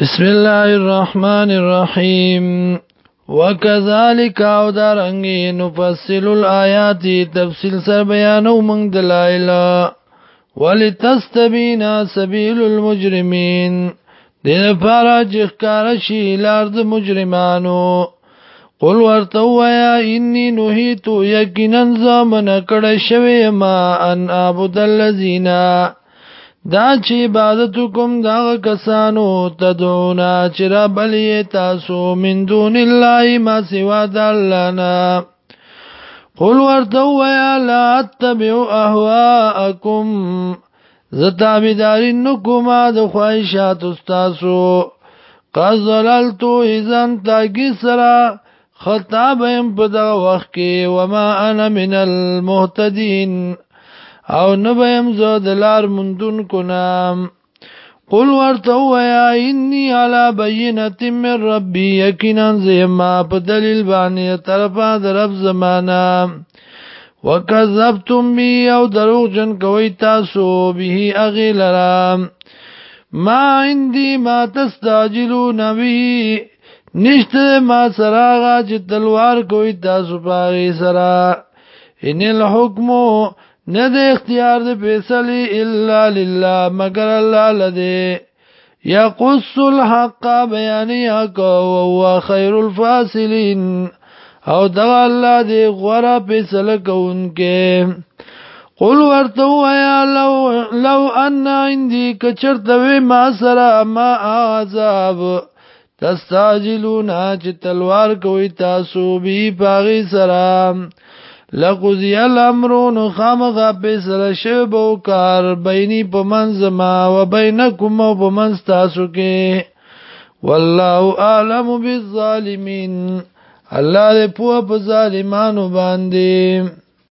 بسم الله الرحمن الرحیم وکذالک او دارنګي نفصل الایات تفصیل سر بیانو موږ دلایل ولتستبین سبیل المجرمین دې لپاره چې ښکار شي لار د مجرمانو قل ورته وایا انی نهیتو یقینا زمنه کړه شوی ما ان اعبد الذین دا چې عبادت کوم دا کسانو تدونا چې را بلی تاسو من دون الله ما سوا د الله نه قل ورته ویا لا اتبعوا اهواءکم زتا بيداری نکما د خواهشات استاسو قد ضللت اذا تاګی سرا خطاب هم په دغه وخت کې وما انا من المهتدين او نه بهم زه د لار مندون کو نه قل ورته وایا انی علی بینه من ربی یقینا زما په دلیل باندې طرفه د رب زمانہ وکذبتم بی او دروغ جن کوي تاسو به اغه لرا ما عندي ما تستعجلون به نشته ما سراغا چې تلوار کوي تاسو پاغي سرا ان الحكم نه د اختیار د فیصله الا لله مگر الله لده یقص الحق بیان حق او هو خير الفاصلين او دا الله دی غره فیصله کوونکې قل ورته وایا لو لو ان عندي کچرتوي ما سره ما عذاب تستعجلون چې تلوار کوي تاسو به پاغي سره لقضی الامرو نو خامغا پیسل شب و کار بینی پا منز ما و بینکم و پا منز تاسو که والله اعلم بالظالمین الله دې پوه په ظالمانو باندې